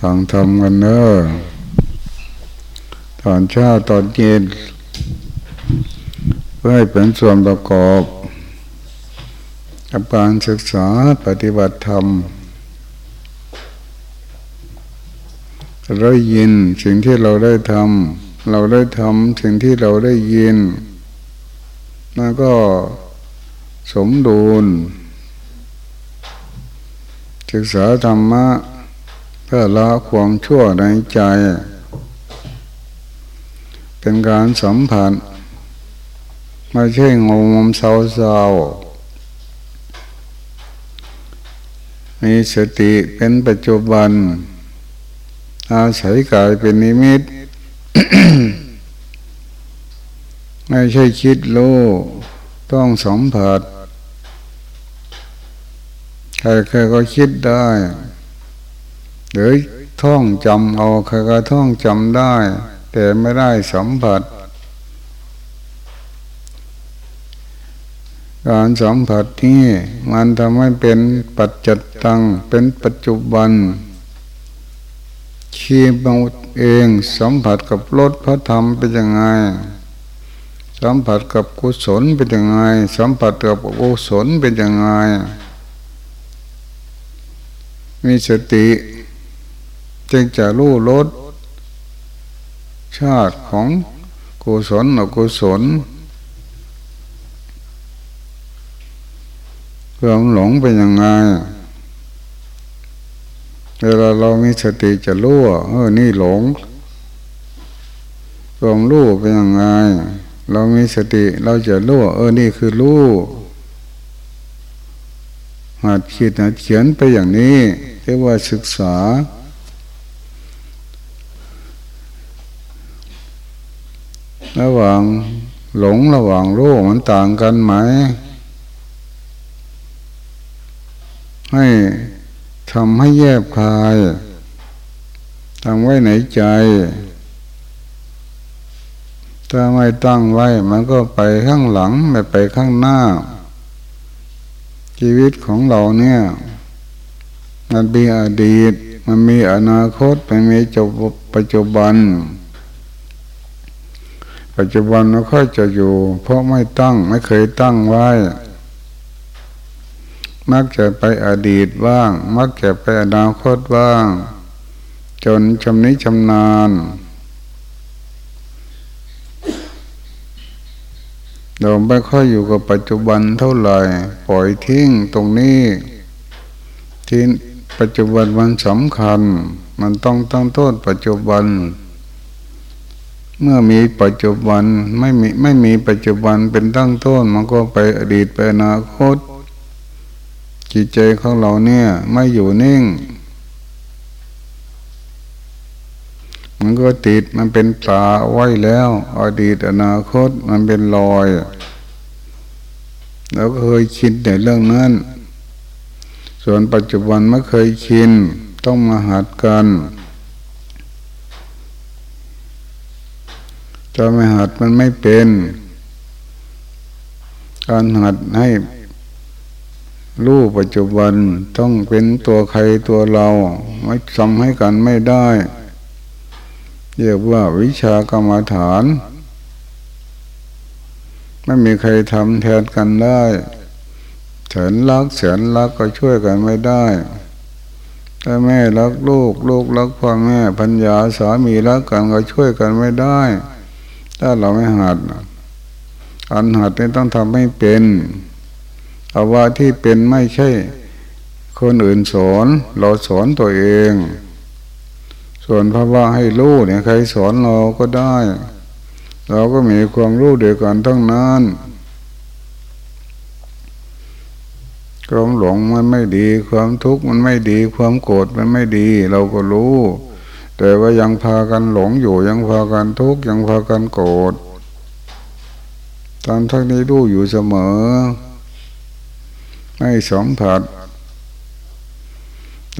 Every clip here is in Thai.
ฟังทำกันเนอะตอนเช้าตอนเย็นเพื่อให้เป็นส่วนประกอบกับการศึกษาปฏิบัติธรรมเรายินสิ่งที่เราได้ทำเราได้ทำสิ่งที่เราได้ยินนั่นก็ สมดุล ศึกษาธรรมะเพื่อละความชั่วในใจ เป็นการสัมผัสไม่ใช่งงมเศร้าๆมีสติเป็นปัจจุบัน อาศัยกายเป็นนิมิต ไม่ใช่คิดโลต้องสัมผัส ใครๆก็คิดได้หรือท่องจำเอาใครก็ท่องจำได้ แต่ไม่ได้สัมผัส การสัมผัสนี้มันทำให้เป็นปัจจิตังเป็นปัจจุบันชีบเอาเองสัมผัสกับรสพระธรรมเป็นยังไง สัมผัสกับกุศลเป็นยังไง สัมผัสกับอกุศลเป็นยังไง มีสติ จึงจะรู้ลดชาติของกุศลอกุศลความหลงเป็นยังไงเวลาเรามีสติจะรู้เออนี่หลงความรู้เป็นยังไง เรามีสติเราจะรู้เออนี่คือรู้หัดคิดหัดเขียนไปอย่างนี้ เรียกว่าศึกษา ระหว่างหลงระหว่างรู้มันต่างกันไหม ให้ทำให้แยบคายทำไว้ไหนใจ ถ้าไม่ตั้งไว้ มันก็ไปข้างหลังไม่ไปข้างหน้า ชีวิตของเราเนี่ย มันมีอดีต มันมีอนาคตมันมีจบปัจจุบัน ปัจจุบันไม่ค่อยจะอยู่ เพราะไม่ตั้งไม่เคยตั้งไว้ มักจะไปอดีตบ้าง มักจะไปอนาคตบ้าง จนชำนิชำนาญเราไม่ค่อยอยู่กับปัจจุบันเท่าไหร่ ปล่อยทิ้งตรงนี้ที่ ปัจจุบันมันสำคัญ มันต้องตั้งโทษปัจจุบัน เมื่อมีปัจจุบันไม่มีไม่มีปัจจุบันเป็นตั้งต้นมันก็ไปอดีตไปอนาคต จิตใจของเราเนี่ยไม่อยู่นิ่ง มันก็ติดมันเป็นตาไว้แล้ว อดีตอนาคตมันเป็นรอยเราก็เคยคิดในเรื่องนั้น ส่วนปัจจุบันไม่เคยคิดต้องมาหัดกันถ้าไม่หัดมันไม่เป็น การหัดให้รู้ปัจจุบันต้องเป็นตัวใครตัวเรา ไม่ทำให้กันไม่ได้เรียกว่าวิชากรรมฐาน ไม่มีใครทำแทนกันได้ ฉินรักเฉินรักก็ช่วยกันไม่ได้ถ้าแม่รักลูก ลูกรักพ่อแม่พัญญาสามีรักกันก็ช่วยกันไม่ได้ ถ้าเราไม่หัดอันหัดนี่ต้องทำให้เป็นเอาว่าที่เป็นไม่ใช่ คนอื่นสอน เราสอนตัวเอง ส่วนพระว่าให้รู้เนี่ยใครสอนเราก็ได้ เราก็มีความรู้เดียวกันทั้งนั้น ความหลงมันไม่ดี ความทุกข์มันไม่ดี ความโกรธมันไม่ดี เราก็รู้ แต่ว่ายังพากันหลงอยู่ยังพากันทุกข์ยังพากันโกรธตอนทั้งนี้รู้อยู่เสมอ ไม่สมผัส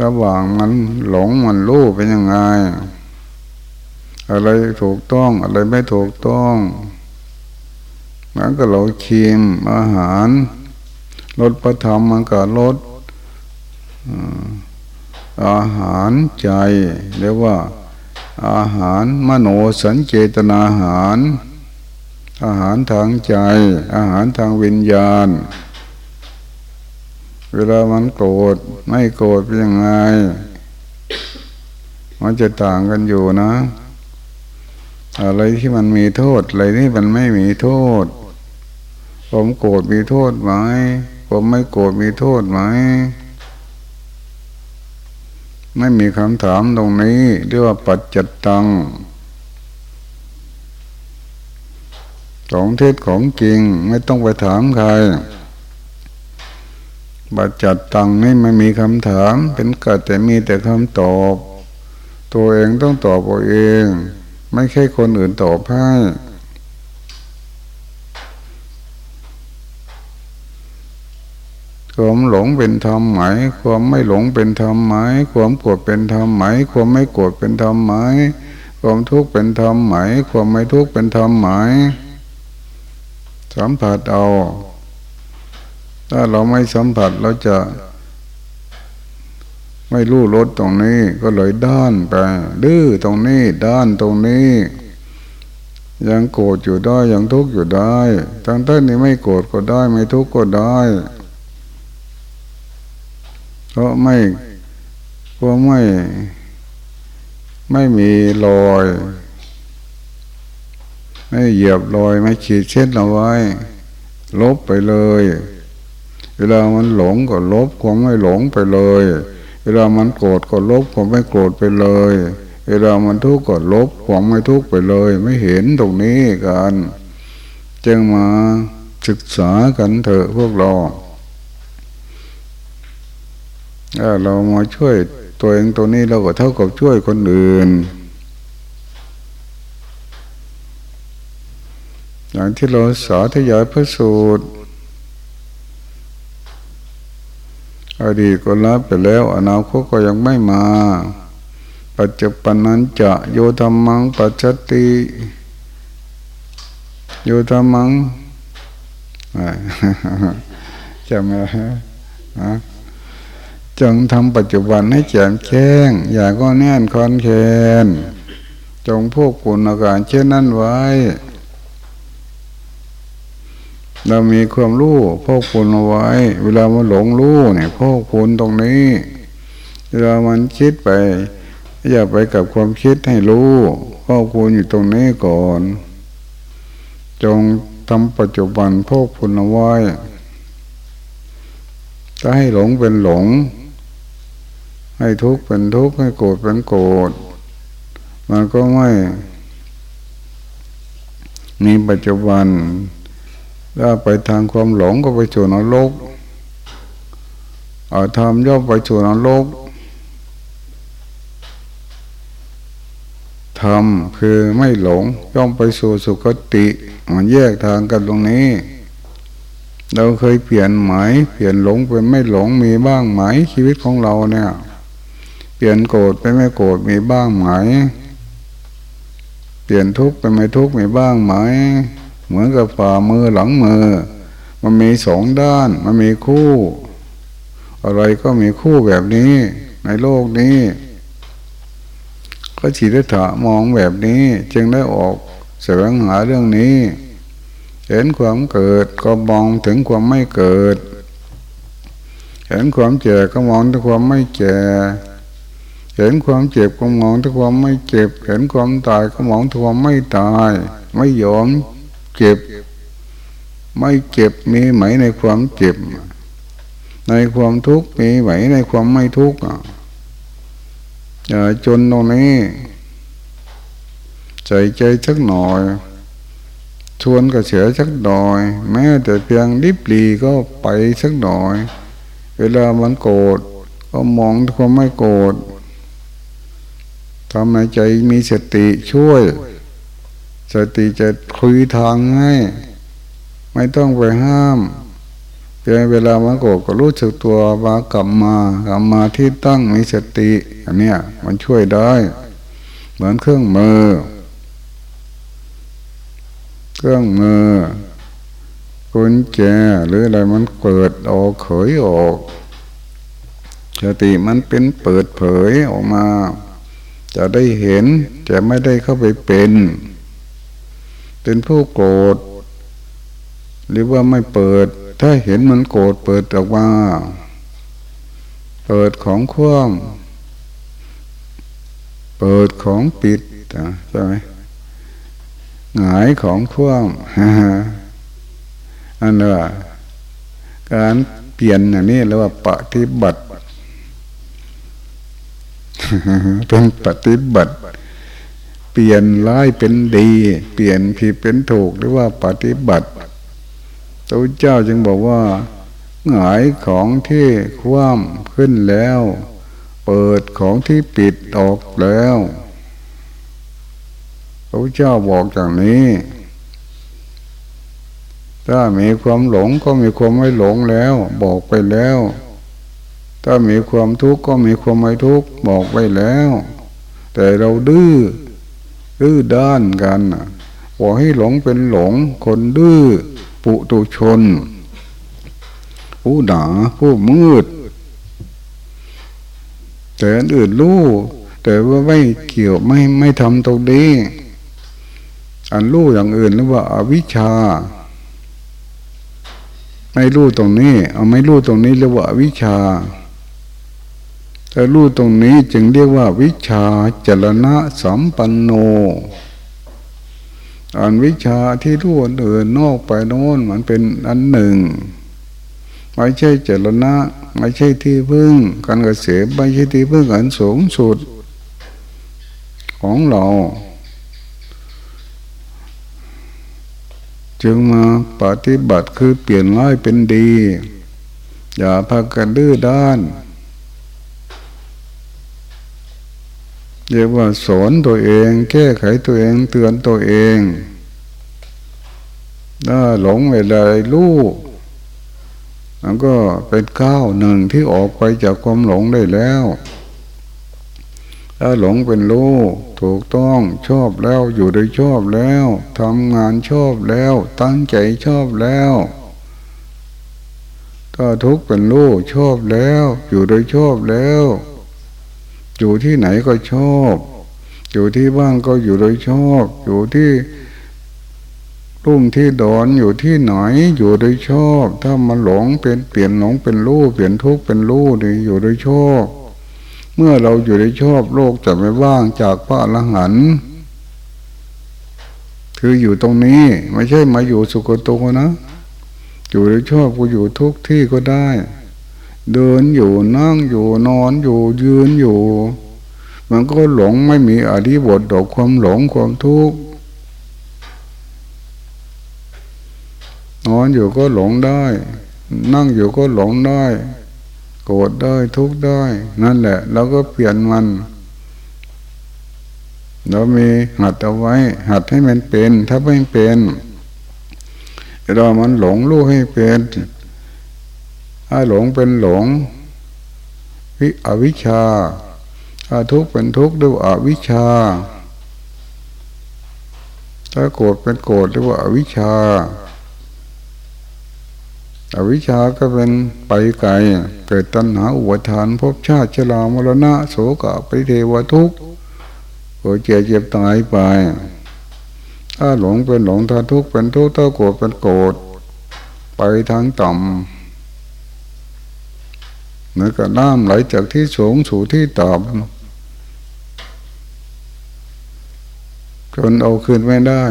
ระหว่างมันหลงมันรู้เป็นยังไง อะไรถูกต้องอะไรไม่ถูกต้องมันก็เราชิมอาหาร ลดประธรรมมันก็ลดอาหารใจเรียกว่า อาหารมโนสัญเจตนาอาหาร อาหารทางใจ อาหารทางวิญญาณ เวลามันโกรธไม่โกรธเป็นยังไง มันจะต่างกันอยู่นะ อะไรที่มันมีโทษ อะไรที่มันไม่มีโทษ ผมโกรธมีโทษไหม ผมไม่โกรธมีโทษไหม ไม่มีคำถามตรงนี้เรียกว่าปัจจัตตังของเทศของจริงไม่ต้องไปถามใครปัจจัตตังนี่ไม่มีคำถาม เป็นกัดแต่มีแต่คำตอบ ตัวเองต้องตอบตัวเอง ไม่ใช่คนอื่นตอบให้ ความหลงเป็นธรรมไหม ความไม่หลงเป็นธรรมไหม ความโกรธเป็นธรรมไหม ความไม่โกรธเป็นธรรมไหม ความทุกข์เป็นธรรมไหม ความไม่ทุกข์เป็นธรรมไหม สัมผัสเอา ถ้าเราไม่สัมผัสเราจะ ไม่รู้รสตรงนี้ก็เลยด้านไป ดื้อตรงนี้ ด้านตรงนี้ยังโกรธอยู่ได้ยังทุกข์อยู่ได้ทั้งท่านนี้ไม่โกรธก็ได้ ไม่ทุกข์ก็ได้ เพราะไม่เพราะไม่ ไม่มีรอยไม่เหยียบรอยไม่ขีดเช่นเอาไว้ ลบไปเลย เวลามันหลงก็ลบความไม่หลงไปเลย เวลามันโกรธก็ลบความไม่โกรธไปเลย เวลามันทุกข์ก็ลบความไม่ทุกข์ไปเลย ไม่เห็นตรงนี้กัน จึงมาศึกษากันเถอะพวกเรา ถ้าเรามาช่วยตัวเองตัวนี้เราก็เท่ากับช่วยคนอื่น อย่างที่เราสาธยายพระสูตรอดีตก็รับไปแล้ว อนาคตก็ยังไม่มา ปัจจุบันนั้นจะโยธรรมังปัจจติโยธรรมังจำไหมฮะ จงทำปัจจุบันให้แจ่มแจ้ง อย่าก็แน่นคอนแคนจงพวกปุณอาการเช่นนั้นไว้ เรามีความรู้พวกปุณเอาไว้ เวลามันหลงรู้เนี่ยพวกปุณตรงนี้ เวลามันคิดไป อย่าไปกับความคิดให้รู้พวกปุณอยู่ตรงนี้ก่อน จงทำปัจจุบันพวกปุณเอาไว้ถ้าให้หลงเป็นหลง ให้ทุกข์เป็นทุกข์ให้โกรธเป็นโกรธมันก็ไม่มีปัจจุบันถ้าไปทางความหลงก็ไปสู่นรกอาทำย่อมไปสู่นรกทำคือไม่หลงย่อมไปสู่สุคติมันแยกทางกันตรงนี้ เราเคยเปลี่ยนไหม เปลี่ยนหลงเป็นไม่หลงมีบ้างไหมชีวิตของเราเนี่ย เปลี่ยนโกรธไปไม่โกรธมีบ้างไหม เปลี่ยนทุกข์ไปไม่ทุกข์มีบ้างไหม เหมือนกับฝ่ามือหลังมือ มันมีสองด้าน มันมีคู่ อะไรก็มีคู่แบบนี้ ในโลกนี้ก็ฉีดถะมองแบบนี้จึงได้ออกแสวงหาเรื่องนี้ เห็นความเกิดก็มองถึงความไม่เกิด เห็นความเจ็บก็มองถึงความไม่เจ็บ เห็นความเจ็บก็มองถึงความไม่เจ็บ เห็นความตายก็มองถึงความไม่ตาย ไม่ยอมเจ็บ ไม่เจ็บมีไหมในความเจ็บ ในความทุกข์มีไหมในความไม่ทุกข์อย่าจนตรงนี้ใจใจสักหน่อยชวนกระเสือสักหน่อย แม้แต่เพียงริบลีก็ไปสักหน่อย เวลามันโกรธก็มองความไม่โกรธ ทำให้ใจมีสติช่วย สติจะคุยทางให้ ไม่ต้องไปห้ามเพียงเวลามันโกรธก็รู้สึกตัวมากลับมากลับมาที่ตั้งมีสติอันเนี้ยมันช่วยได้ เหมือนเครื่องมือ เครื่องมือกุญแจหรืออะไรมันเปิดออกเขยออก สติมันเป็นเปิดเผยออกมา จะได้เห็นแต่ไม่ได้เข้าไปเป็น เป็นผู้โกรธ หรือว่าไม่เปิด ถ้าเห็นมันโกรธเปิดออกมาเปิดของคว่ำเปิดของปิดใช่ไหมหงายของคว่ำอันนี้ว่าการเปลี่ยนอย่างนี้เรียกว่าปฏิบัติ เป็นปฏิบัติ เปลี่ยนร้ายเป็นดี เปลี่ยนผิดเป็นถูกหรือว่าปฏิบัติตัวเจ้าจึงบอกว่าหงายของที่คว่ำขึ้นแล้ว เปิดของที่ปิดออกแล้วพระเจ้าบอกอย่างนี้ ถ้ามีความหลงก็มีความไม่หลงแล้ว บอกไปแล้ว ถ้ามีความทุกข์ก็มีความไม่ทุกข์บอกไว้แล้ว แต่เราดื้อดื้อด้านกันบอกให้หลงเป็นหลง คนดื้อปุตุชน ผู้หนาผู้มืด แต่อื่นรู้แต่ว่าไม่เกี่ยวไม่ไม่ทำตรงนี้ อันรู้อย่างอื่นหรือว่าอาวิชชา ไม่รู้ตรงนี้ เอาไม่รู้ตรงนี้เรียกว่าวิชา ถ้ารู้ตรงนี้จึงเรียกว่าวิชาจรณะสัมปันโนอันวิชาที่รู้เอื่นนอกไปโน้นมันเป็นอันหนึ่ง ไม่ใช่เจรณะ ไม่ใช่ที่พึ่ง การเกษตรไม่ใช่ที่พึ่งอันสูงสุด ของเรา จึงมาปฏิบัติคือเปลี่ยนร้ายเป็นดี อย่าพากันดื้อด้าน เรียกว่าสอนตัวเอง แก้ไขตัวเองเตือนตัวเองถ้าหลงเวลาลูกมันก็เป็นก้าวหนึ่งที่ออกไปจากความหลงได้แล้ว ถ้าหลงเป็นลูกถูกต้องชอบแล้วอยู่โดยชอบแล้วทำงานชอบแล้ว ตั้งใจชอบแล้วถ้าทุกข์เป็นลูกชอบแล้ว อยู่โดยชอบแล้ว อยู่ที่ไหนก็ชอบ อยู่ที่บ้านก็อยู่โดยชอบ อยู่ที่รุ่มที่ดอนอยู่ที่ไหนอยู่โดยชอบ ถ้ามันหลงเป็นเปลี่ยนหลงเป็นรูปเปลี่ยนทุกข์เป็นรูปนี่อยู่โดยชอบ เมื่อเราอยู่โดยชอบโลกจะไม่ว่างจากพระอรหันต์คืออยู่ตรงนี้ ไม่ใช่มาอยู่สุกโตนะ อยู่โดยชอบก็อยู่ทุกที่ก็ได้ เดินอยู่นั่งอยู่นอนอยู่ยืนอยู่ มันก็หลงไม่มีอริบทดอกความหลงความทุกข์นอนอยู่ก็หลงได้ นั่งอยู่ก็หลงได้ โกรธได้ทุกข์ได้ นั่นแหละเราก็เปลี่ยนมันเรามีหัดเอาไว้ หัดให้มันเป็น ถ้าไม่เป็นเรามันหลงรู้ให้เป็น ถ้าหลงเป็นหลง วิอวิชชาถ้าทุกข์เป็นทุกข์ด้วยอวิชชา ถ้าโกรธเป็นโกรธด้วยอวิชชาอวิชชาก็เป็นไปไกล เกิดตัณหาอุปทานภพชาติชรามรณะโสกะปิเทวทุกข์เกิดเจ็บเจ็บตายไป ถ้าหลงเป็นหลงถ้าทุกข์เป็นทุกข์ถ้าโกรธเป็นโกรธไปทางต่ำ เหมือนกับน้ำไหลจากที่สูงสู่ที่ต่ำจนเอาคืนไม่ได้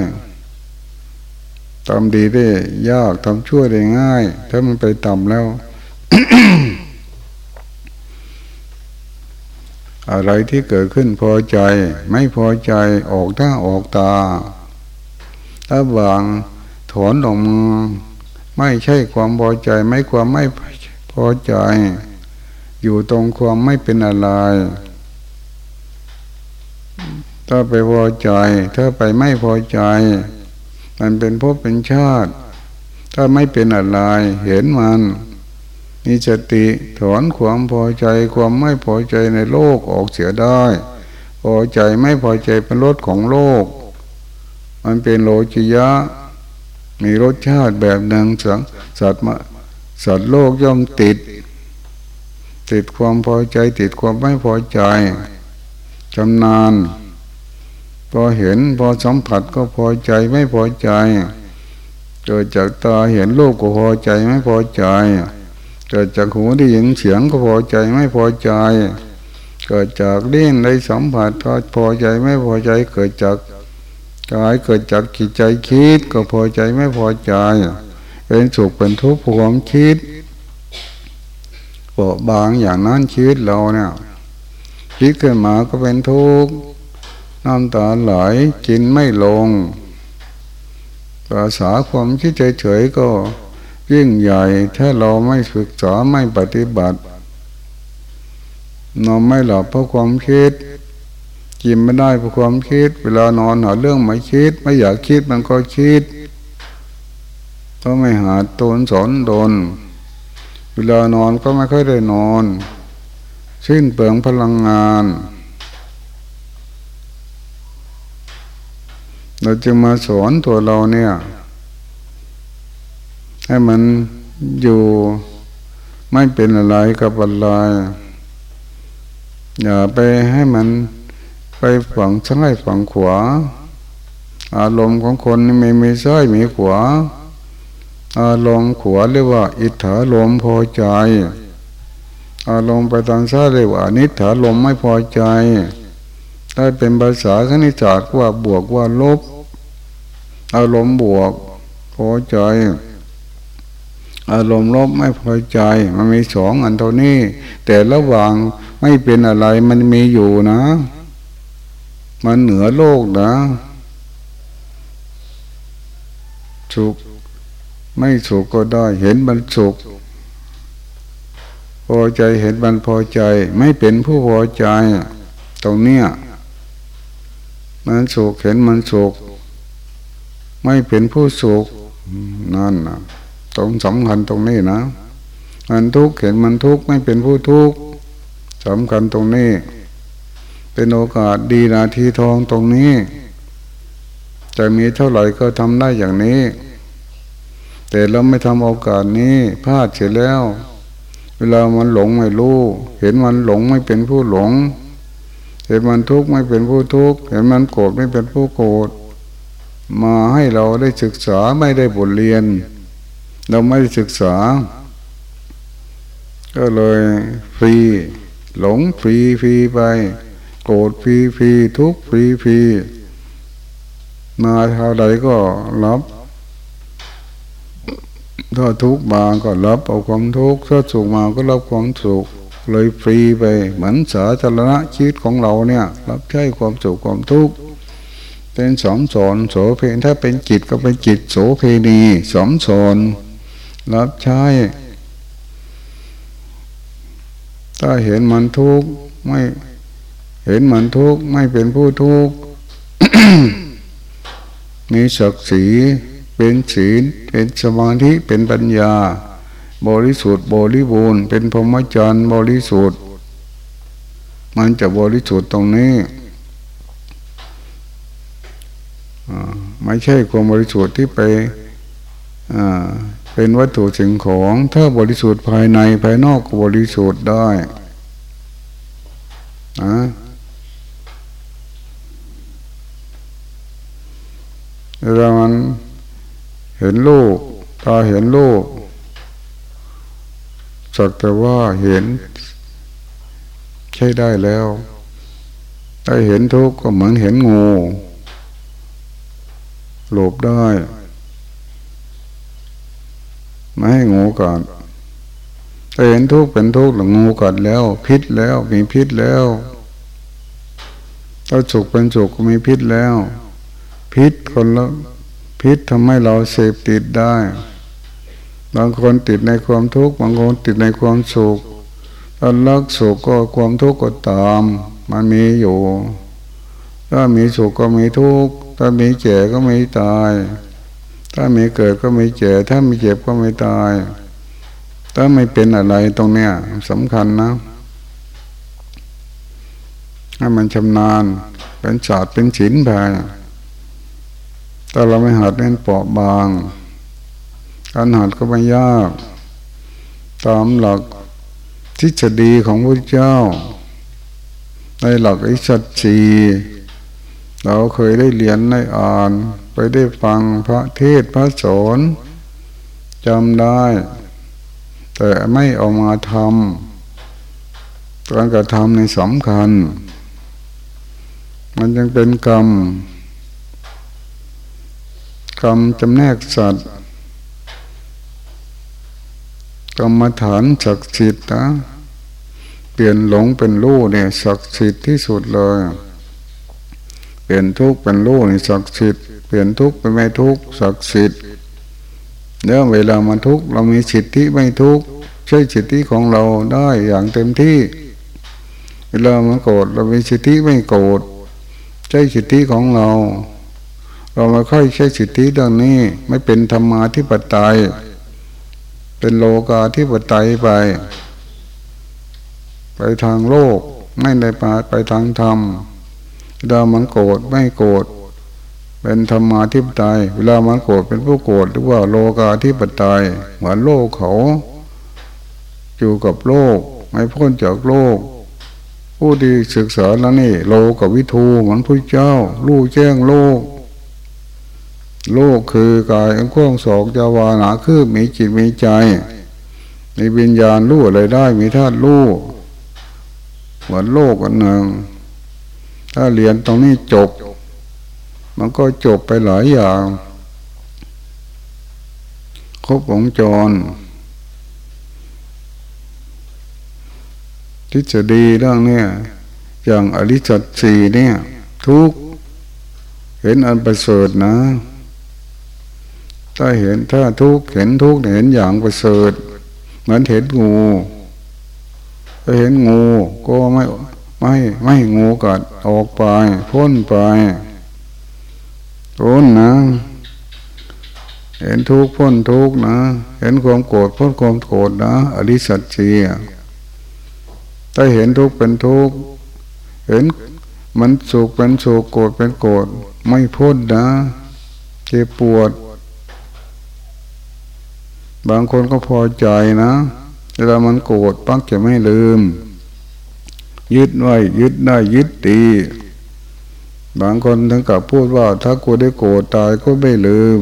ทำดีได้ยากทำชั่วได้ง่าย ถ้ามันไปต่ำแล้ว อะไรที่เกิดขึ้นพอใจ ไม่พอใจออกหน้าออกตา ถ้าบางถอนออกมาไม่ใช่ความพอใจ ไม่ความไม่พอใจ อยู่ตรงความไม่เป็นอะไร ถ้าไปพอใจ ถ้าไปไม่พอใจ มันเป็นภพเป็นชาติ ถ้าไม่เป็นอะไร เห็นมันมีสติถอนความพอใจความไม่พอใจในโลกออกเสียได้ พอใจไม่พอใจเป็นรถของโลก มันเป็นโลจิยะ มีรสชาติแบบหนึ่งสังสัตว์มาสัตว์โลกย่อมติด ติดความพอใจ ติดความไม่พอใจจำนานพอเห็นพอสัมผัสก็พอใจไม่พอใจ เกิดจากตาเห็นรูปก็พอใจไม่พอใจ เกิดจากหูได้ยินเสียงก็พอใจไม่พอใจ เกิดจากเล่นได้สัมผัสก็พอใจไม่พอใจ เกิดจากกายเกิดจากกิจใจคิดก็พอใจไม่พอใจ เป็นสุขเป็นทุกข์ความคิด เบาบางอย่างนั้นชีวิตเราเนี่ยคิดขึ้นมาก็เป็นทุกข์น้ำตาไหลกินไม่ลง ภาษาความคิดเฉยๆก็ยิ่งใหญ่ถ้าเราไม่ศึกษาไม่ปฏิบัตินอนไม่หลับเพราะความคิด กินไม่ได้เพราะความคิด เวลานอนหาเรื่องไม่คิด ไม่อยากคิดมันก็คิด ก็ไม่หาตนสอนโดน เวลานอนก็ไม่ค่อยได้นอนสิ้นเปลืองพลังงาน เราจะมาสอนตัวเราเนี่ย ให้มันอยู่ไม่เป็นอะไรกับอะไรอย่าไปให้มันไปฝังซ้ายฝังขวา อารมณ์ของคนไม่มีซ้ายมีขวา อารมณ์ขวาเรียกว่า อิทธาลมพอใจ อารมณ์ไปทางซ้ายเรียกว่านิถาลมไม่พอใจ ได้เป็นภาษาคณิตศาสตร์ว่าบวกว่าลบ อารมณ์บวกพอใจ อารมณ์ลบไม่พอใจ มันมีสองอันเท่านี้ แต่ระหว่างไม่เป็นอะไรมันมีอยู่นะ มันเหนือโลกนะสุข ไม่สุขก็ได้เห็นมันสุขพอใจเห็นมันพอใจ ไม่เป็นผู้พอใจตรงเนี้ยมันสุขเห็นมันสุขไม่เป็นผู้สุขนั่นนะตรงสำคัญตรงนี้นะมันทุกข์เห็นมันทุกข์ไม่เป็นผู้ทุกข์สำคัญตรงนี้ เป็นโอกาสดีนาทีทองตรงนี้ จะมีเท่าไหร่ก็ทำได้อย่างนี้ แต่เราไม่ทำโอกาสนี้พลาดเสียแล้ว เวลามันหลงไม่รู้ เห็นมันหลงไม่เป็นผู้หลง เห็นมันทุกข์ไม่เป็นผู้ทุกข์ เห็นมันโกรธไม่เป็นผู้โกรธ มาให้เราได้ศึกษาไม่ได้บทเรียน เราไม่ได้ศึกษา ก็เลยฟรี หลงฟรีฟรีไป โกรธฟรีฟรีทุกข์ฟรีฟรีมาเท่าใดก็รับ ถ้าทุกข์มาก็รับเอาความทุกข์ถ้าสุขมาก็รับความสุขเลยฟรีไปเหมือนสาธารณะชีวิตของเราเนี่ย รับใช้ความสุขความทุกข์เป็นสำส่อนโสเภณีถ้าเป็นจิตก็เป็นจิตโสเภณีสมสอนรับใช้ถ้าเห็นมันทุกข์ไม่เห็นมันทุกข์ไม่เป็นผู้ทุกข์มีศักดิ์ศรี เป็นศีล เป็นสมาธิ เป็นปัญญา บริสุทธิ์บริบูรณ์ เป็นพรหมจรรย์บริสุทธิ์ มันจะบริสุทธิ์ตรงนี้ไม่ใช่ความบริสุทธิ์ที่ไปเป็นวัตถุสิ่งของถ้าบริสุทธิ์ภายในภายนอกก็บริสุทธิ์ได้นะเวลามัน เห็นลูกตาเห็นลูกสักแต่ว่าเห็นใช่ได้แล้วถ้าเห็นทุกข์ก็เหมือนเห็นงูหลบได้ไม่ให้งูกัดถ้าเห็นทุกข์เป็นทุกข์หรืองูกัดแล้ว พิษแล้วมีพิษแล้วถ้าสุขเป็นสุขก็มีพิษแล้ว พิษคนละ พิษทำให้เราเสพติดได้ บางคนติดในความทุกข์บางคนติดในความสุขถ้าลักสุขก็ความทุกข์ก็ตาม มันมีอยู่ ถ้ามีสุขก็มีทุกข์ถ้ามีเจ็ก็ไม่ตาย ถ้ามีเกิดก็ไม่เจ็ถ้ามีเจ็บก็ไม่ตาย ถ้าไม่เป็นอะไรตรงเนี้ยสำคัญนะให้มันชำนาญ เป็นศาสตร์เป็นศิลป์ไป ถ้าเราไม่หัดเล่นเปราะบาง การหัดก็ไม่ยาก ตามหลักทฤษฎีของพระเจ้า ในหลักอิสัจีเราเคยได้เรียนได้อ่าน ไปได้ฟังพระเทศพระสอนจำได้ แต่ไม่เอามาทำการกระทำในสำคัญ มันยังเป็นกรรม กรรมจำแนกสัตว์ กรรมฐานศักดิ์สิทธิ์นะเปลี่ยนหลงเป็นรู้เนี่ยศักดิ์สิทธิ์ที่สุดเลย เปลี่ยนทุกข์เป็นรู้นี่ศักดิ์สิทธิ์เปลี่ยนทุกข์เป็นไม่ทุกข์ศักดิ์สิทธิ์เนื่อเวลามันทุกข์เรามีสิทธิไม่ทุกข์ใช้สิทธิของเราได้อย่างเต็มที่ เวลามันโกรธเรามีสิทธิไม่โกรธใช้สิทธิของเรา เราไม่ค่อยใช้สิทธิเรื่องนี้ ไม่เป็นธรรมาธิปไตย เป็นโลกาธิปไตยไป ไปทางโลกไม่ได้ไปไปทางธรรมเวลามันโกรธไม่โกรธเป็นธรรมาธิปไตย เวลามันโกรธเป็นผู้โกรธหรือว่าโลกาธิปไตยเหมือนโลกเขาอยู่กับโลก ไม่พ้นจากโลก ผู้ที่ศึกษาแล้วนี่ โลกับวิทูเหมือนพระเจ้า ลู่แจ้งโลก โลกคือกายอันกว้างศอกจาวาหนาคือมีจิตมีใจ มีวิญญาณรู้อะไรได้ มีธาตุรู้เหมือนโลกอันหนึ่ง ถ้าเรียนตรงนี้จบ มันก็จบไปหลายอย่าง ครบวงจร ทฤษฎีเรื่องเนี้ยอย่างอริจัตสีเนี่ย ทุกเห็นอันประเสริฐนะ ถ้าเห็นถ้าทุกเห็นทุกเห็นอย่างประเสริฐเหมือนเห็นงูถ้าเห็นงูก็ไม่ไม่ไม่งูกัดออกไปพ้นไปพ้นนะ เห็นทุกพ้นทุกนะ เห็นความโกรธพ้นความโกรธนะอริสัจจีถ้าเห็นทุกเป็นทุกเห็นมันสุขเป็นสุขโกรธเป็นโกรธไม่พ้นนะเจ็บปวด บางคนก็พอใจนะ เวลามันโกรธปักจะไม่ลืม ยึดไว้ ยึดได้ยึดตีบางคนถึงกับพูดว่า ถ้ากูได้โกรธตายก็ไม่ลืม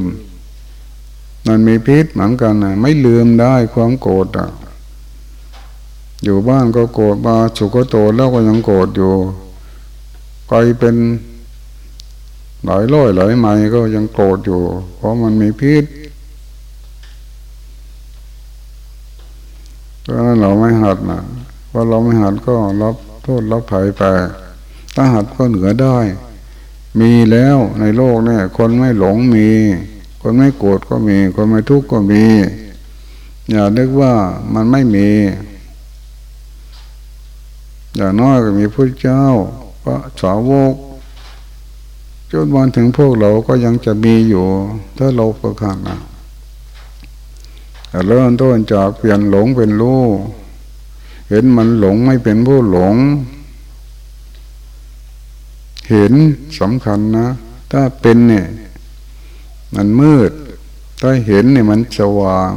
มันมีพิษเหมือนกันนะไม่ลืมได้ความโกรธอะ อยู่บ้านก็โกรธมาสุก็โตแล้วก็ยังโกรธอยู่ไกลเป็นหลายร้อยหลายไม้ก็ยังโกรธอยู่ เพราะมันมีพิษเพ ราะนั้นเราไม่หัดนะพอเราไม่หัดก็รับโทษรับภัยไป ถ้าหัดก็เหนือได้ มีแล้วในโลกเนี่ย คนไม่หลงมี คนไม่โกรธก็มี คนไม่ทุกข์ก็มี อย่านึกว่ามันไม่มี อย่างน้อยก็มีพระเจ้าพระสาวกจนวันถึงพวกเราก็ยังจะมีอยู่ ถ้าเราประคันนะ เริ่มต้นจากเปลี่ยนหลงเป็นรู้เห็นมันหลงไม่เป็นผู้หลง เห็นสำคัญนะ ถ้าเป็นเนี่ย มันมืด ถ้าเห็นเนี่ยมันสว่าง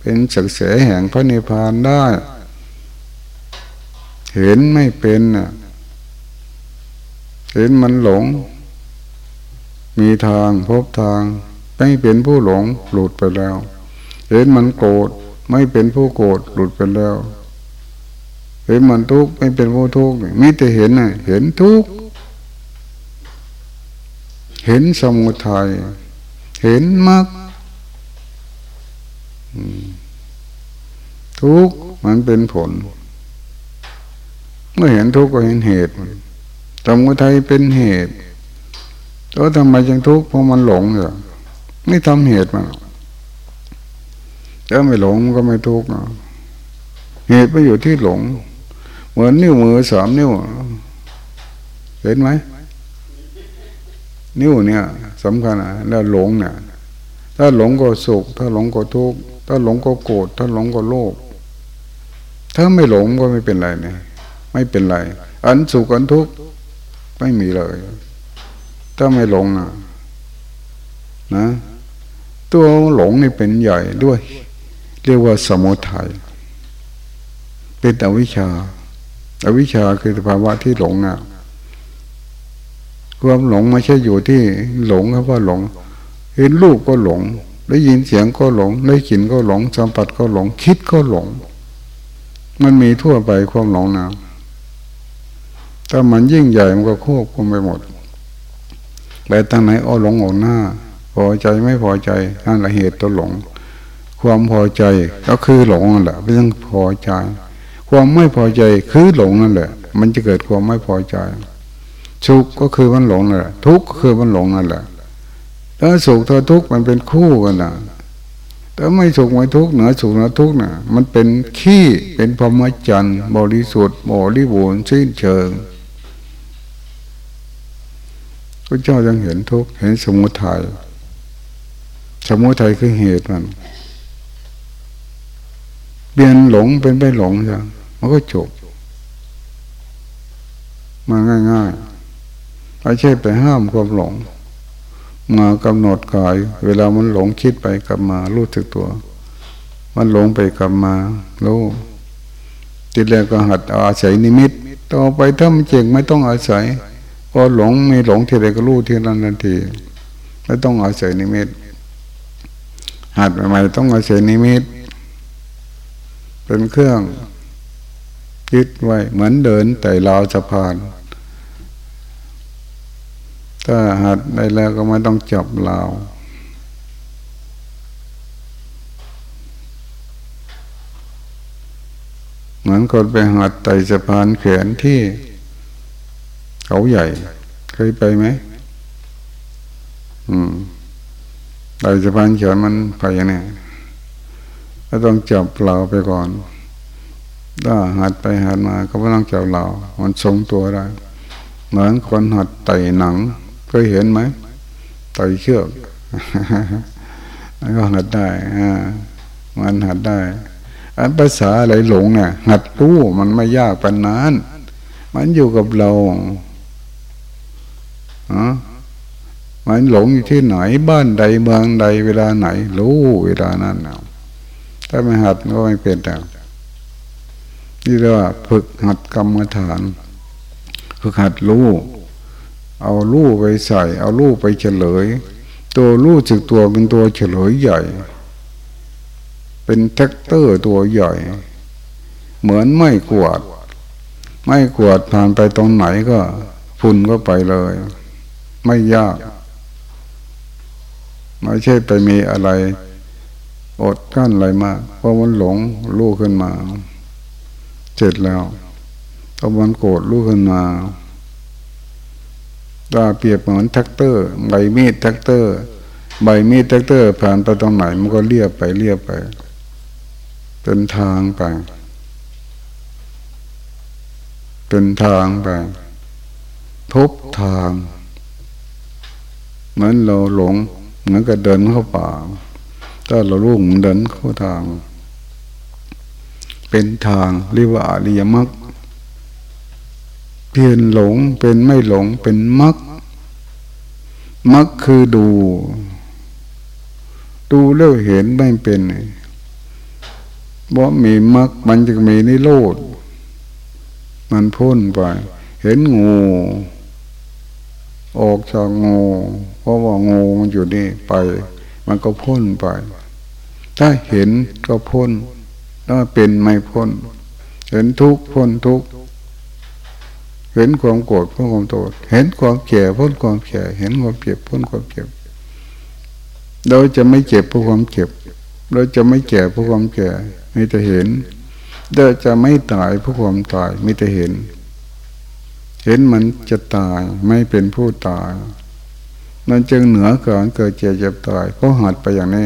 เป็นสักเสแห่งพระนิพพานได้ เห็นไม่เป็นน่ะเห็นมันหลง มีทางพบทางไม่เป็นผู้หลงหลุดไปแล้ว เห็นมันโกรธไม่เป็นผู้โกรธหลุดไปแล้ว เห็นมันทุกข์ไม่เป็นผู้ทุกข์มิแต่เห็นน่ะเห็นทุกข์เห็นสมุทัยเห็นมรรคทุกข์มันเป็นผล เมื่อเห็นทุกข์ก็เห็นเหตุสมุทัยเป็นเหตุแล้วทำไมจึงทุกข์เพราะมันหลงเหรอไม่ทำเหตุมัน ถ้าไม่หลงก็ไม่ทุกข์เหตุไปอยู่ที่หลง เหมือนนิ้วมือสามนิ้วเห็นไหมนิ้วเนี่ยสำคัญนะแล้วหลงเนี่ยถ้าหลงก็สุข ถ้าหลงก็ทุกข์ถ้าหลงก็โกรธถ้าหลงก็โลภถ้าไม่หลงก็ไม่เป็นไรเนี่ย ไม่เป็นไร อันสุขอันทุกข์ไม่มีเลย ถ้าไม่หลงอะ นะ ตัวหลงนี่เป็นใหญ่ด้วย เรียกว่าสมุทัยเป็นอวิชชาอาวิชชาคือสภาวะที่หลงอะความหลงไม่ใช่อยู่ที่หลงครับว่าหลง เห็นรูปก็หลง ได้ยินเสียงก็หลง ได้กลิ่นก็หลง สัมผัสก็หลง คิดก็หลง มันมีทั่วไปความหลงนะถ้ามันยิ่งใหญ่มันก็ควบคุมไปหมดไปทางไหนอ้อหลงออกหน้า พอใจไม่พอใจนั่นแหละเหตุตัวหลง ความพอใจก็คือหลงนั่นแหละไม่ต้องพอใจ ความไม่พอใจคือหลงนั่นแหละ มันจะเกิดความไม่พอใจสุขก็คือมันหลงนั่นแหละทุกข์ก็คือมันหลงนั่นแหละถ้าสุขถ้าทุกข์มันเป็นคู่กันนะถ้าไม่สุขไม่ทุกข์เหนือสุขเหนือทุกข์นะมันเป็นขี้เป็นพรหมจรรย์บริสุทธิ์บริบูรณ์สิ้นเชิงพระเจ้ายังเห็นทุกข์เห็นสมุทัยสมุทัยคือเหตุมัน ปลี่ยนหลงเป็นไปหลงใช่มันก็จบ มาง่ายๆไม่ใช่ไปห้ามความหลง มากำหนดกาย เวลามันหลงคิดไปกลับมารู้สึกตัว มันหลงไปกลับมารู้ติดแรกก็หัดอาศัยนิมิต ต่อไปถ้ามันเจงไม่ต้องอาศัยพอหลงไม่หลงทีใดก็รู้ทีนั้นทันทีไม่ต้องอาศัยนิมิต หัดใหม่ๆต้องอาศัยนิมิต เป็นเครื่องยึดไว้เหมือนเดินแต่ราวสะพาน ถ้าหัดได้แล้วก็ไม่ต้องจับราวเหมือนคนไปหัดไต่สะพานแขนที่ เขาใหญ่ เคยไปไหมอืมไต่สะพานแขนมันไปเนี่ย ก็ต้องจับเราไปก่อนถ้าหัดไปหัดมาก็ไม่ต้องจับเรามันทรงตัวได้เหมือนคนหัดไต่หนังเคยเห็นไหมไต่เชือกก็หัดได้อ่ามันหัดได้อันภาษาอะไรหลงเนี่ย หัดรู้มันไม่ยากปานนั้น มันอยู่กับเราอะมันหลงอยู่ที่ไหนบ้านใดเมืองใดเวลาไหน รู้เวลานั้นเอา ถ้าไม่หัดก็ไม่เป็นแต่นี่เรียกว่าฝึกหัดกรรมฐานฝึกหัดรู้ เอารู้ไปใส่ เอารู้ไปเฉลย ตัวรู้สึกตัวเป็นตัวเฉลยใหญ่ เป็นแทรกเตอร์ตัวใหญ่ เหมือนไม้กวาด ไม้กวาดผ่านไปตรงไหนก็ ฝุ่นก็ไปเลย ไม่ยาก ไม่ใช่ไปมีอะไร อดกั้นอะไรมากเพราะมันหลงรู้ขึ้นมาเสร็จแล้วตะวันโกรธรู้ขึ้นมาตาเปียบเหมือนแท็กเตอร์ ใบมีดแท็กเตอร์ ใบมีดแท็กเตอร์ ผ่านไปตรงไหนมันก็เลียบไปเลียบไป เป็นทางไป เป็นทางไปทบทาง เหมือนเราหลงเหมือนกับเดินเข้าป่า ถ้าเราลุ่งเดินเข้าทาง เป็นทางเรียกว่าอริยมรรคเปลี่ยนหลงเป็นไม่หลงเป็นมรรคมรรคคือดู ดูแล้วเห็นไม่เป็นบ่มีมรรคมันจะมีนิโรธมันพ้นไป เห็นงู ออกจากงู เพราะว่างูมันอยู่นี่ไป มันก็พ้นไป ถ้าเห็นก็พ้น ถ้าเป็นไม่พ้น เห็นทุกพ้นทุกเห็นความโกรธพ้นความโกรธเห็นความแก่พ้นความแก่เห็นความเจ็บพ้นความเจ็บ เราจะไม่เจ็บเพราะความเจ็บ เราจะไม่แก่เพราะความแก่มีแต่เห็นเราจะไม่ตายเพราะความตายมีแต่เห็น เห็นมันจะตายไม่เป็นผู้ตายมันจึงเหนือเการเกิดเจ็บเจ็บตายก็หัดไปอย่างนี้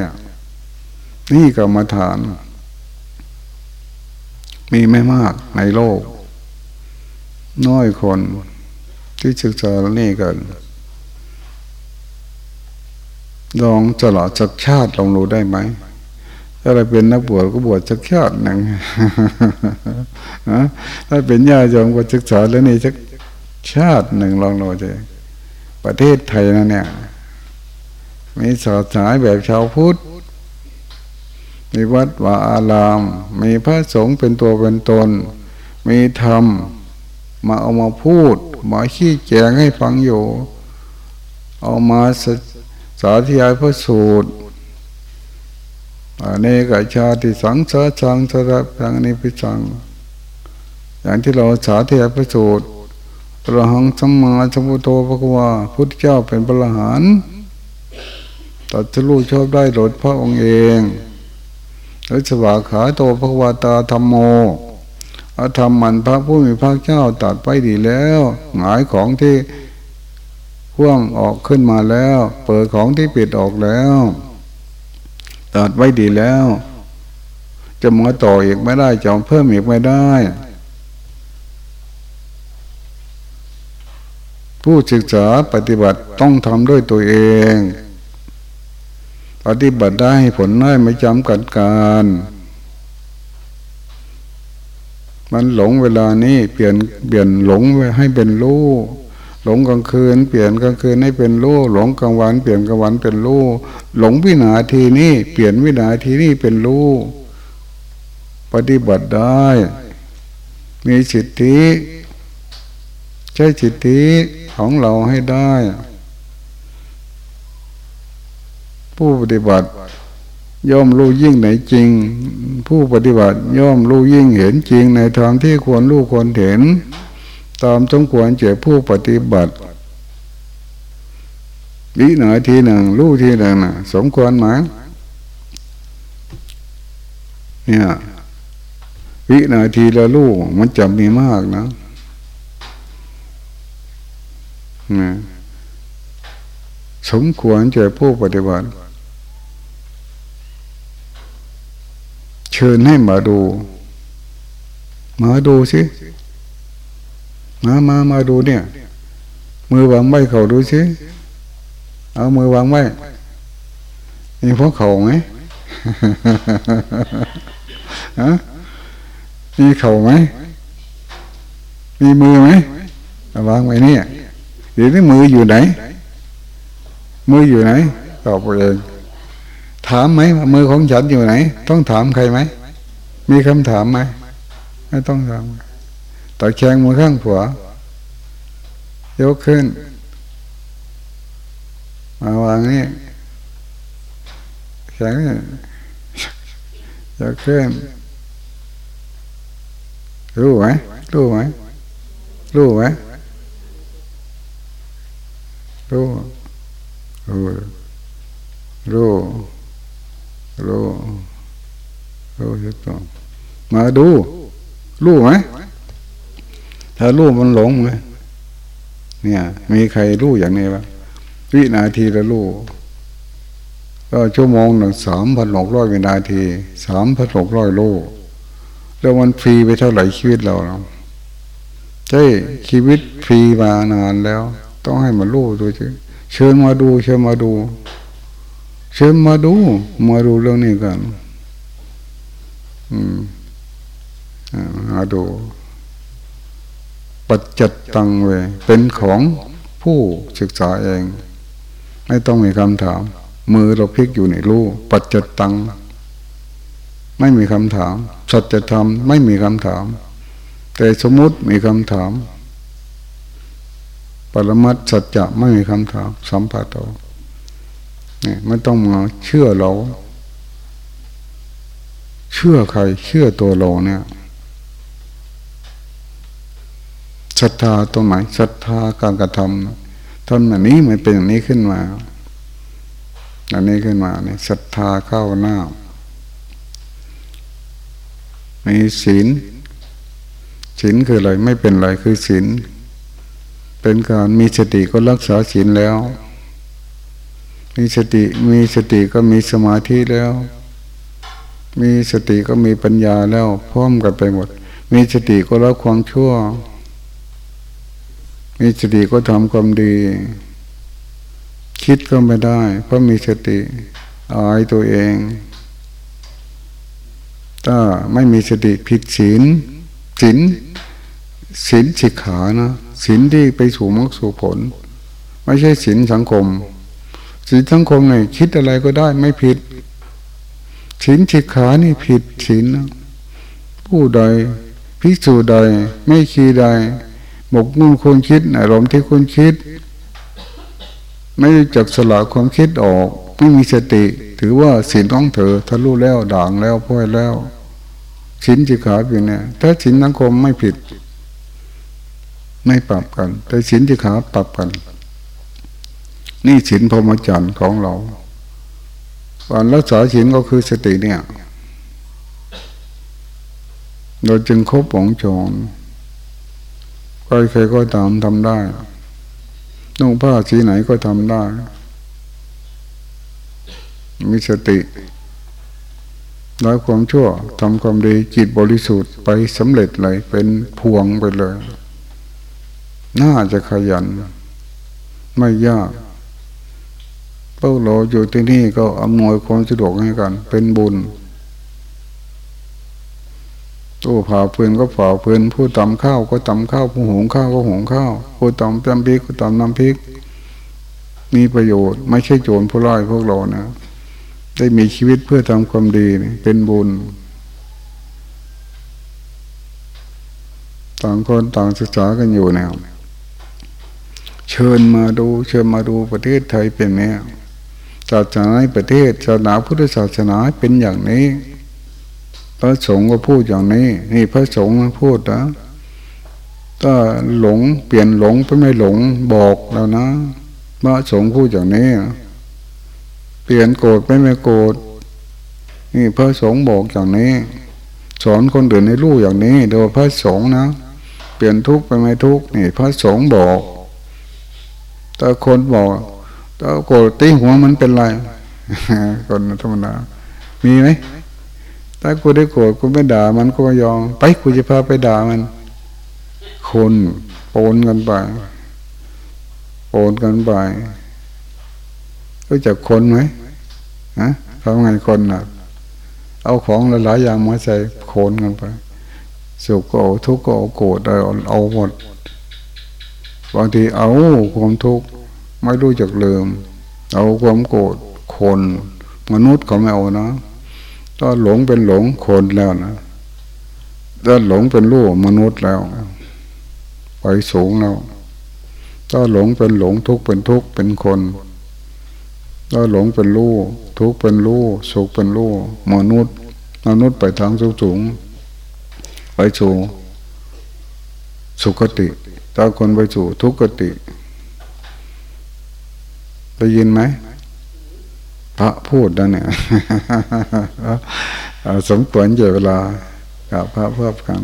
นี่กรรมฐาน มีไม่มากในโลก น้อยคนที่ศึกษาเรื่องนี้กันลองตลอดสักชาติลองรู้ได้ไหม ถ้าเราเป็นนักบวชก็บวชสักชาติหนึ่งถ้าเป็นญาติโยมก็ศึกษาแล้วนี่สักชาติหนึ่งลองดูจประเทศไทยนะเนี่ย มีศาสนาแบบชาวพุทธ มีวัดวาอาราม มีพระสงฆ์เป็นตัวเป็นตน มีธรรม มาเอามาพูดมาขี้แจงให้ฟังอยู่ เอามาสาธยายพระสูตรเนกชาติสังสาสังสระพังนิพิสัง อย่างที่เราสาธยายพระสูตรพระหังสัมมาสัมพุทโธพระกวาพุทธเจ้าเป็นพระหานตัดสู้ชอบได้หลดพระองค์เอง แล้วสวาขาโตพระวาตาธรรมโมอธรรมมันพระผู้มีพระเจ้าตัดไปดีแล้ว หงายของที่พ่วงออกขึ้นมาแล้ว เปิดของที่ปิดออกแล้ว ตัดไว้ดีแล้ว จะมาต่ออีกไม่ได้จะเพิ่มอีกไม่ได้ ผู้ศึกษาปฏิบัติต้องทำด้วยตัวเอง ปฏิบัติได้ผลได้ไม่จำกัดการ มันหลงเวลานี้เปลี่ยนเปลี่ยนหลงให้เป็นรู้หลงกลางคืน เปลี่ยนกลางคืนให้เป็นรู้หลงกลางวัน เปลี่ยนกลางวันเป็นรู้หลงวินาทีนี้เปลี่ยนวินาทีนี้เป็นรู้ปฏิบัติได้ มีสิทธิ ใช้สิทธิของเราให้ได้ ผู้ปฏิบัติ ย่อมรู้ยิ่งไหนจริง ผู้ปฏิบัติย่อมรู้ยิ่งเห็นจริงในทางที่ควรรู้ควรเห็น ตามสมควรเจอผู้ปฏิบัติวิหนาทีหนึ่งรู้ทีหนึ่งนะสมควรไหมเนี่ยวินาทีละลูกมันจะมีมากนะนะ สมควรเจอผู้ปฏิบัติ เชิญให้มาดู มาดูสิมามามาดูเนี่ย มือวางไว้เขาดูสิเอามือวางไว้มีพวกเขาไหมฮะมีเข่าไหม มีมือไหมวางไว้เนี่ยเดี๋ยวนี้มืออยู่ไหน มืออยู่ไหนตอบเอง ถามไหมมือของฉันอยู่ไหน ต้องถามใครไหม มีคำถามไหม ไม่ต้องถามต่อแขงมือข้างผัวยกขึ้น มาวางนี่แขงยกขึ้น รู้ไหมรู้ไหมรู้ไหมรู้รู้รู้ รู้รู้ทุกต้องมาดูรู้ไหมถ้ารู้มันหลงไหมเนี่ย มีใครรู้อย่างนี้ปะวินาทีละรู้ก็ชั่วโมงหนึ่งสามพันหกร้อยวินาทีสามพันหกร้อยโลแล้วมันฟรีไปเท่าไหร่ชีวิตเราใช่ชีวิตฟรีมานานแล้ว ต้องให้มันรู้ตัวเชิญมาดู เชิญมาดู เชิญมาดู มาดูเรื่องนี้กัน อืมมาดู ปัจจัตตังเว เป็นของผู้ศึกษาเอง ไม่ต้องมีคำถาม มือเราพลิกอยู่ในรูปัจจัตตัง ไม่มีคำถาม สัจธรรมไม่มีคำถาม แต่สมมติมีคำถาม ปรมัตสัจจะไม่มีคำถาม สัมผัสเรา เนี่ยไม่ต้องมาเชื่อเรา เชื่อใคร เชื่อตัวเราเนี่ยศรัทธาตรงไหนศรัทธาการกระทำทำแบบนี้มันเป็นอย่างนี้ขึ้นมาอันนี้ขึ้นมาเนี่ยศรัทธาเข้าหน้ามีศีลศีลคืออะไรไม่เป็นไรคือศีลเป็นการมีสติก็รักษาศีลแล้ว มีสติมีสติก็มีสมาธิแล้ว มีสติก็มีปัญญาแล้วพร้อมกันไปหมด มีสติก็ละความชั่ว มีสติก็ทำความดี คิดก็ไม่ได้ เพราะมีสติอายตัวเอง ถ้าไม่มีสติผิดศีลศีลศีลสิกขานะศีลที่ไปสู่มรรคสู่ผล ไม่ใช่ศีลสังคม ศีลสังคมเนี่ยคิดอะไรก็ได้ไม่ผิดศีลฉิกขานี่ผิดศีลผู้ใดพิสูจใดไม่คีใดบกมุ่นคุณคิดอารมณ์ที่คุณคิด ไม่จักสละความคิดออก ไม่มีสติ ถือว่าศีลของเธอทะลุแล้วด่างแล้วพ่อยแล้วศีลจิขาเป็นเนี่ยถ้าศีลสังคมไม่ผิด ไม่ปรับกัน แต่ศีลจิขาปรับกัน นี่ศีลพรหมจรรย์ของเราการรักษาศีลก็คือสติเนี่ย เราจึงครบวงจรใครๆก็ตามทำได้นุ่งผ้าสีไหนก็ทำได้ มีสติร้อยความชั่วทำความดีจิตบริสุทธิ์ไปสำเร็จเลยเป็นพวงไปเลย น่าจะขยัน ไม่ยาก พวกเราอยู่ที่นี่ก็อำนวยความสะดวกให้กัน เป็นบุญตู้ผ่าเพื่อนก็ผ่าเพื่อนผู้ตำข้าวก็ตำข้าวผู้หุงข้าวก็หุงข้าวผู้ตำน้ำพริกก็ตำน้ำพริก มีประโยชน์ไม่ใช่โจรผู้ร้ายพวกเรานะ ได้มีชีวิตเพื่อทำความดีเป็นบุญ ต่างคนต่างศึกษากันอยู่แนวเชิญมาดูเชิญมาดูประเทศไทยเป็นแนว ศาสนาในประเทศศาสนาพุทธศาสนาเป็นอย่างนี้ พระสงฆ์ก็พูดอย่างนี้ นี่พระสงฆ์พูดนะถ้าหลงเปลี่ยนหลงไปไม่หลงบอกแล้วนะพระสงฆ์พูดอย่างนี้ เปลี่ยนโกรธไปไม่โกรธนี่พระสงฆ์บอกอย่างนี้ สอนคนอื่นให้รู้อย่างนี้ โดยพระสงฆ์นะ เปลี่ยนทุกข์ไปไม่ทุกข์นี่ พระสงฆ์บอกแต่คนบอก ถ้าโกรธตีหัวมันเป็นไรคนธรรมดามีไหมถ้ากูได้โกรธกูไม่ด่ามันก็ยอมไปกูจะพาไปด่ามัน คนโอนกันไปโอนกันไปรู้จักคนไหมฮะทำไงคนน่ะ เอาของหลายๆอย่างมาใส่โคนกันไปสุขก็เอาทุกข์ก็เอาโกรธเอาเอาหมดบางทีเอาความทุกข์ ไม่รู้จักเลิมเอาความโกรธคน มนุษย์เขาไม่เอานะถ้าหลงเป็นหลงคนแล้วนะถ้าหลงเป็นลูกมนุษย์แล้วไปสูงแล้วถ้าหลงเป็นหลงทุกข์เป็นทุกข์เป็นคนถ้าหลงเป็นลูกทุกข์เป็นลูกสุขเป็นลูกมนุษย์ มนุษย์ไปทางสูงสูงไปสู่สุขติถ้าคนไปสู่ทุกขติ ได้ยินไหมพระพูดนะเนี่ยสมควรเจเวลากับพระเพื่อกัน